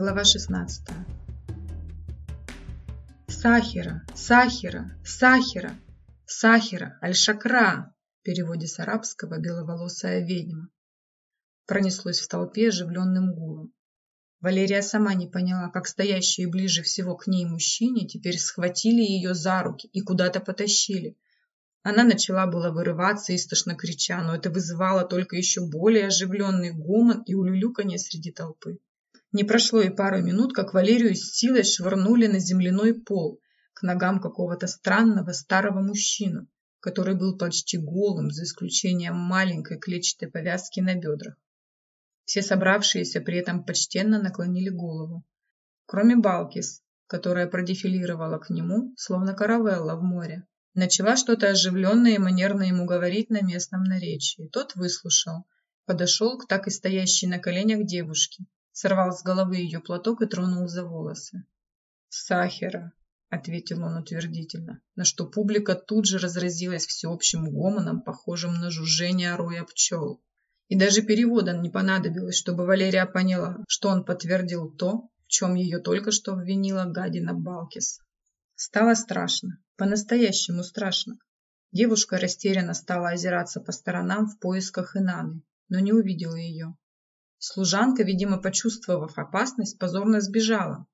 Глава 16. Сахира, Сахира, Сахира, Сахира, Аль-Шакра, в переводе с арабского «беловолосая ведьма». Пронеслось в толпе оживленным гулом. Валерия сама не поняла, как стоящие ближе всего к ней мужчине теперь схватили ее за руки и куда-то потащили. Она начала было вырываться, истошно крича, но это вызывало только еще более оживленный гомон и улюлюканье среди толпы. Не прошло и пару минут, как Валерию с силой швырнули на земляной пол к ногам какого-то странного старого мужчину, который был почти голым, за исключением маленькой клетчатой повязки на бедрах. Все собравшиеся при этом почтенно наклонили голову. Кроме Балкис, которая продефилировала к нему, словно каравелла в море. Начала что-то оживленное и манерно ему говорить на местном наречии. Тот выслушал, подошел к так и стоящей на коленях девушке, сорвал с головы ее платок и тронул за волосы. «Сахера», — ответил он утвердительно, на что публика тут же разразилась всеобщим гомоном, похожим на жужжение роя пчел. И даже перевода не понадобилось, чтобы Валерия поняла, что он подтвердил то, в чем ее только что обвинила гадина Балкис. Стало страшно, по-настоящему страшно. Девушка растерянно стала озираться по сторонам в поисках Инаны, но не увидела ее. Служанка, видимо, почувствовав опасность, позорно сбежала.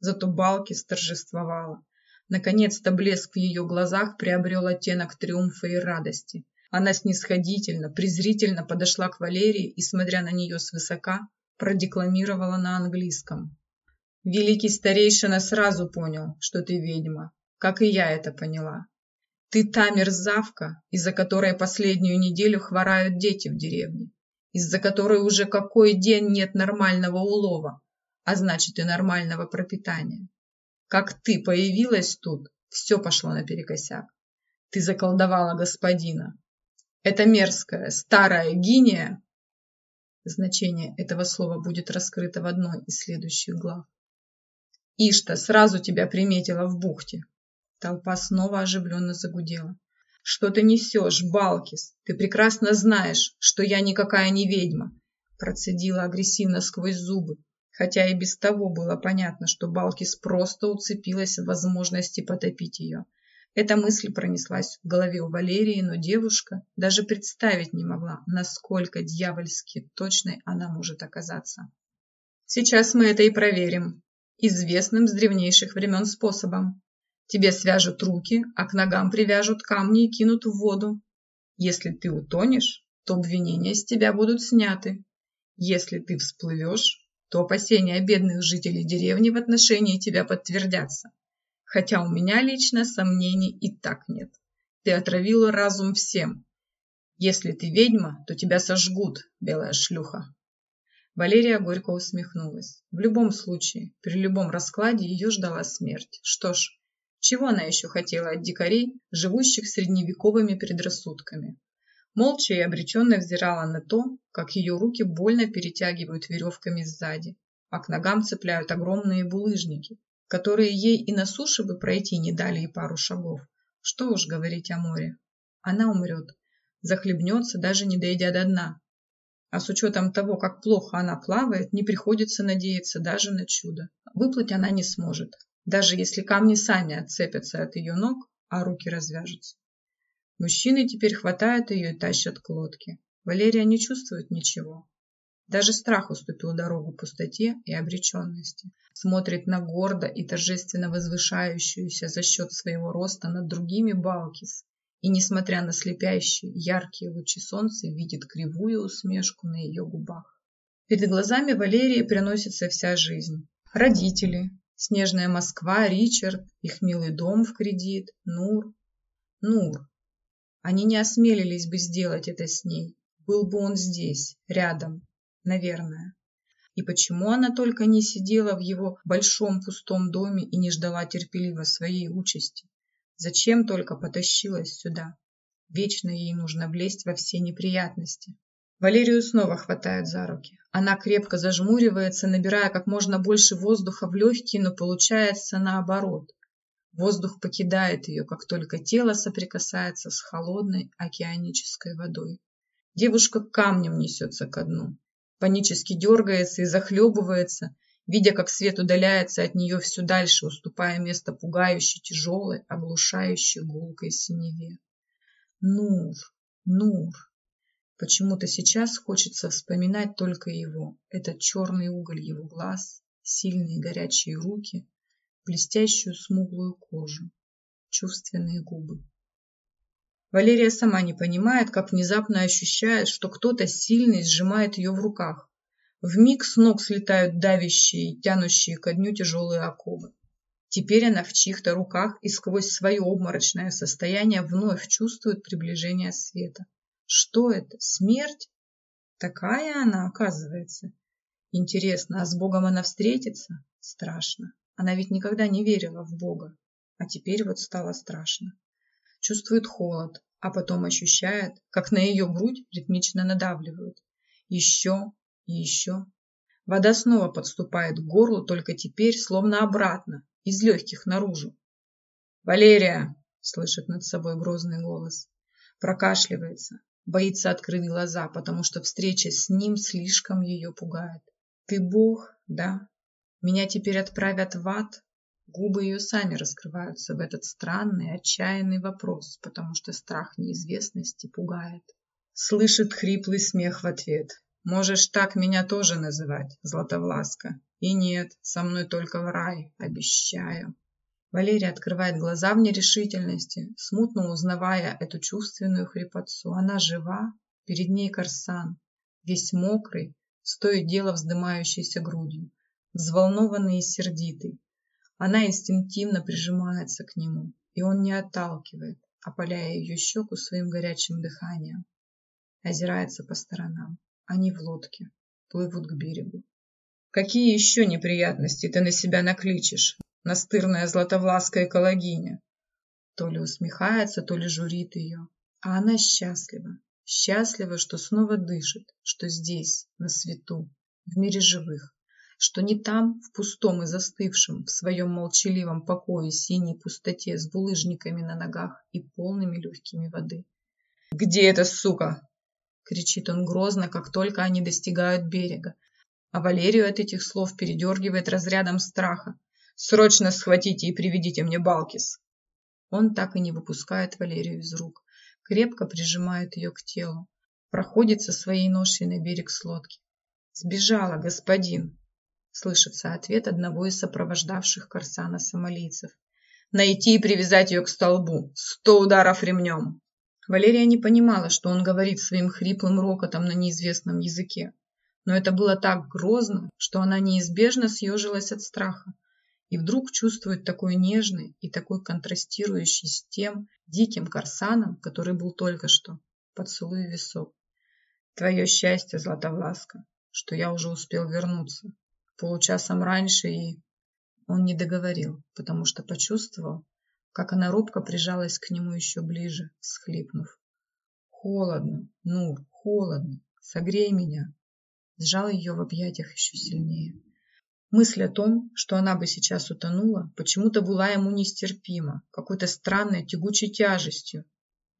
Зато Балки торжествовала. Наконец-то блеск в ее глазах приобрел оттенок триумфа и радости. Она снисходительно, презрительно подошла к Валерии и, смотря на нее свысока, продекламировала на английском. «Великий старейшина сразу понял, что ты ведьма, как и я это поняла. Ты та мерзавка, из-за которой последнюю неделю хворают дети в деревне из-за которой уже какой день нет нормального улова, а значит и нормального пропитания. Как ты появилась тут, все пошло наперекосяк. Ты заколдовала господина. Это мерзкая, старая гиния. Значение этого слова будет раскрыто в одной из следующих глав. Ишта сразу тебя приметила в бухте. Толпа снова оживленно загудела. «Что ты несешь, Балкис? Ты прекрасно знаешь, что я никакая не ведьма!» Процедила агрессивно сквозь зубы, хотя и без того было понятно, что Балкис просто уцепилась в возможности потопить ее. Эта мысль пронеслась в голове у Валерии, но девушка даже представить не могла, насколько дьявольски точной она может оказаться. «Сейчас мы это и проверим. Известным с древнейших времен способом. Тебе свяжут руки, а к ногам привяжут камни и кинут в воду. Если ты утонешь, то обвинения с тебя будут сняты. Если ты всплывешь, то опасения бедных жителей деревни в отношении тебя подтвердятся. Хотя у меня лично сомнений и так нет. Ты отравила разум всем. Если ты ведьма, то тебя сожгут, белая шлюха. Валерия горько усмехнулась. В любом случае, при любом раскладе ее ждала смерть. Что ж, чего она еще хотела от дикарей, живущих средневековыми предрассудками? Молча и обреченно взирала на то, как ее руки больно перетягивают веревками сзади, а к ногам цепляют огромные булыжники, которые ей и на суше бы пройти не дали и пару шагов. Что уж говорить о море. Она умрет, захлебнется, даже не дойдя до дна. А с учетом того, как плохо она плавает, не приходится надеяться даже на чудо. Выплыть она не сможет, даже если камни сами отцепятся от ее ног, а руки развяжутся. Мужчины теперь хватают ее и тащат к лодке. Валерия не чувствует ничего. Даже страх уступил дорогу пустоте и обреченности. Смотрит на гордо и торжественно возвышающуюся за счет своего роста над другими Балкис. И, несмотря на слепящие, яркие лучи солнца, видит кривую усмешку на ее губах. Перед глазами Валерии приносится вся жизнь. Родители, Снежная Москва, Ричард, их милый дом в кредит, Нур. Нур. Они не осмелились бы сделать это с ней. Был бы он здесь, рядом, наверное. И почему она только не сидела в его большом пустом доме и не ждала терпеливо своей участи? Зачем только потащилась сюда? Вечно ей нужно влезть во все неприятности. Валерию снова хватают за руки. Она крепко зажмуривается, набирая как можно больше воздуха в легкие, но получается наоборот. Воздух покидает ее, как только тело соприкасается с холодной океанической водой. Девушка камнем несется ко дну. Панически дергается и захлебывается, видя, как свет удаляется от нее все дальше, уступая место пугающей, тяжелой, оглушающей гулкой синеве. Нур, Нур. Почему-то сейчас хочется вспоминать только его, этот черный уголь его глаз, сильные горячие руки, блестящую смуглую кожу, чувственные губы. Валерия сама не понимает, как внезапно ощущает, что кто-то сильный сжимает ее в руках. В миг с ног слетают давящие, тянущие ко дню тяжелые оковы. Теперь она в чьих-то руках и сквозь свое обморочное состояние вновь чувствует приближение света. Что это? Смерть? Такая она, оказывается. Интересно, а с Богом она встретится? Страшно. Она ведь никогда не верила в Бога. А теперь вот стало страшно. Чувствует холод, а потом ощущает, как на ее грудь ритмично надавливают. Еще и еще. Вода снова подступает к горлу, только теперь словно обратно, из легких наружу. «Валерия!» – слышит над собой грозный голос. Прокашливается, боится открыть глаза, потому что встреча с ним слишком ее пугает. «Ты Бог, да? Меня теперь отправят в ад?» Губы ее сами раскрываются в этот странный, отчаянный вопрос, потому что страх неизвестности пугает. Слышит хриплый смех в ответ. «Можешь так меня тоже называть, Златовласка. И нет, со мной только в рай, обещаю». Валерия открывает глаза в нерешительности, смутно узнавая эту чувственную хрипотцу. Она жива, перед ней корсан, весь мокрый, с то и дело вздымающейся грудью, взволнованный и сердитый, она инстинктивно прижимается к нему, и он не отталкивает, опаляя ее щеку своим горячим дыханием. Озирается по сторонам. Они в лодке, плывут к берегу. Какие еще неприятности ты на себя накличешь, настырная златовлаская экологиня? То ли усмехается, то ли журит ее. А она счастлива. Счастлива, что снова дышит, что здесь, на свету, в мире живых что не там, в пустом и застывшем, в своем молчаливом покое синей пустоте с булыжниками на ногах и полными легкими воды. «Где эта сука?» — кричит он грозно, как только они достигают берега. А Валерию от этих слов передергивает разрядом страха. «Срочно схватите и приведите мне Балкис!» Он так и не выпускает Валерию из рук, крепко прижимает ее к телу, проходит со своей ношей на берег с лодки. «Сбежала, господин!» слышится ответ одного из сопровождавших Корсана сомалийцев. «Найти и привязать ее к столбу! Сто ударов ремнем!» Валерия не понимала, что он говорит своим хриплым рокотом на неизвестном языке. Но это было так грозно, что она неизбежно съежилась от страха и вдруг чувствует такой нежный и такой контрастирующий с тем диким корсаном, который был только что, поцелуй висок. Твое счастье, Златовласка, что я уже успел вернуться, получасом раньше, и он не договорил, потому что почувствовал, как она робко прижалась к нему еще ближе, схлипнув. «Холодно, Нур, холодно, согрей меня!» Сжал ее в объятиях еще сильнее. Мысль о том, что она бы сейчас утонула, почему-то была ему нестерпима, какой-то странной тягучей тяжестью.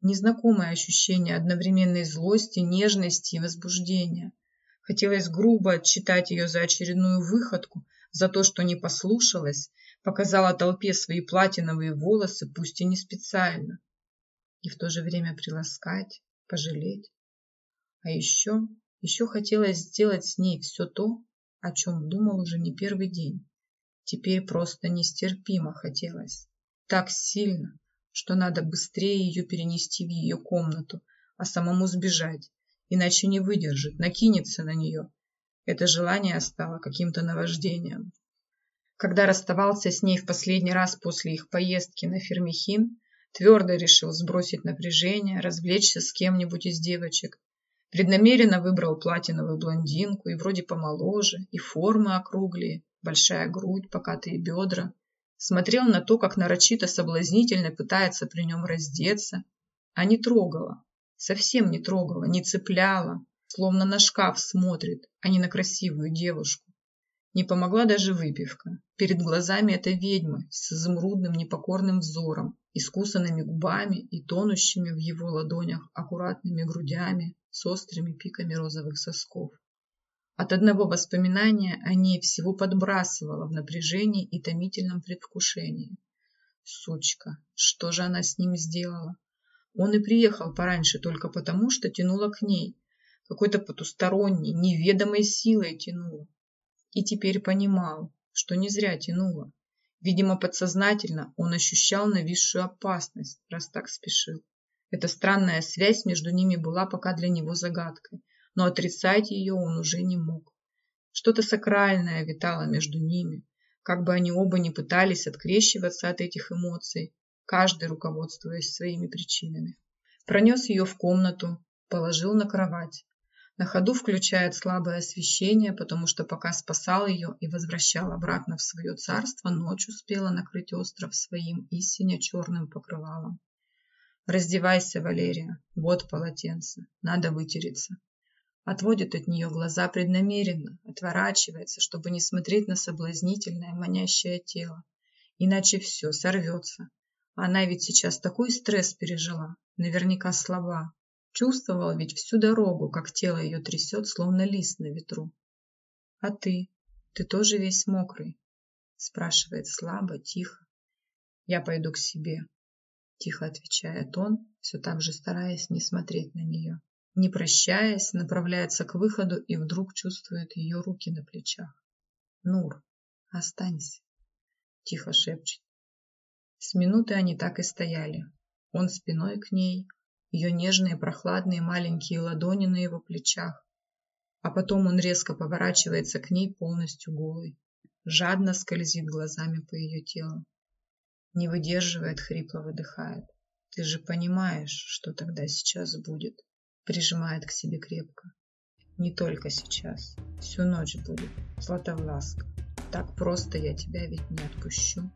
Незнакомое ощущение одновременной злости, нежности и возбуждения – Хотелось грубо отчитать ее за очередную выходку, за то, что не послушалась, показала толпе свои платиновые волосы, пусть и не специально. И в то же время приласкать, пожалеть. А еще, еще хотелось сделать с ней все то, о чем думал уже не первый день. Теперь просто нестерпимо хотелось. Так сильно, что надо быстрее ее перенести в ее комнату, а самому сбежать, иначе не выдержит, накинется на нее. Это желание стало каким-то наваждением. Когда расставался с ней в последний раз после их поездки на Фермихин, твердо решил сбросить напряжение, развлечься с кем-нибудь из девочек. Преднамеренно выбрал платиновую блондинку, и вроде помоложе, и формы округлые, большая грудь, покатые бедра. Смотрел на то, как нарочито соблазнительно пытается при нем раздеться, а не трогала, Совсем не трогала, не цепляла, словно на шкаф смотрит, а не на красивую девушку. Не помогла даже выпивка. Перед глазами эта ведьма с изумрудным непокорным взором, искусанными губами и тонущими в его ладонях аккуратными грудями с острыми пиками розовых сосков. От одного воспоминания о ней всего подбрасывало в напряжении и томительном предвкушении. Сучка, что же она с ним сделала? Он и приехал пораньше только потому, что тянуло к ней. Какой-то потусторонней, неведомой силой тянуло. И теперь понимал, что не зря тянуло. Видимо, подсознательно он ощущал нависшую опасность, раз так спешил. Эта странная связь между ними была пока для него загадкой но отрицать ее он уже не мог. Что-то сакральное витало между ними, как бы они оба не пытались открещиваться от этих эмоций, каждый руководствуясь своими причинами. Пронес ее в комнату, положил на кровать. На ходу включает слабое освещение, потому что пока спасал ее и возвращал обратно в свое царство, ночь успела накрыть остров своим истинно черным покрывалом. «Раздевайся, Валерия, вот полотенце, надо вытереться», Отводит от нее глаза преднамеренно, отворачивается, чтобы не смотреть на соблазнительное, манящее тело. Иначе все, сорвется. Она ведь сейчас такой стресс пережила, наверняка слаба. Чувствовала ведь всю дорогу, как тело ее трясет, словно лист на ветру. «А ты? Ты тоже весь мокрый?» Спрашивает слабо, тихо. «Я пойду к себе», — тихо отвечает он, все так же стараясь не смотреть на нее не прощаясь, направляется к выходу и вдруг чувствует ее руки на плечах. «Нур, останься», — тихо шепчет. С минуты они так и стояли. Он спиной к ней, ее нежные прохладные маленькие ладони на его плечах. А потом он резко поворачивается к ней полностью голый, жадно скользит глазами по ее телу. Не выдерживает, хрипло выдыхает. Ты же понимаешь, что тогда сейчас будет прижимает к себе крепко. Не только сейчас, всю ночь будет, Златовласка. Так просто я тебя ведь не отпущу.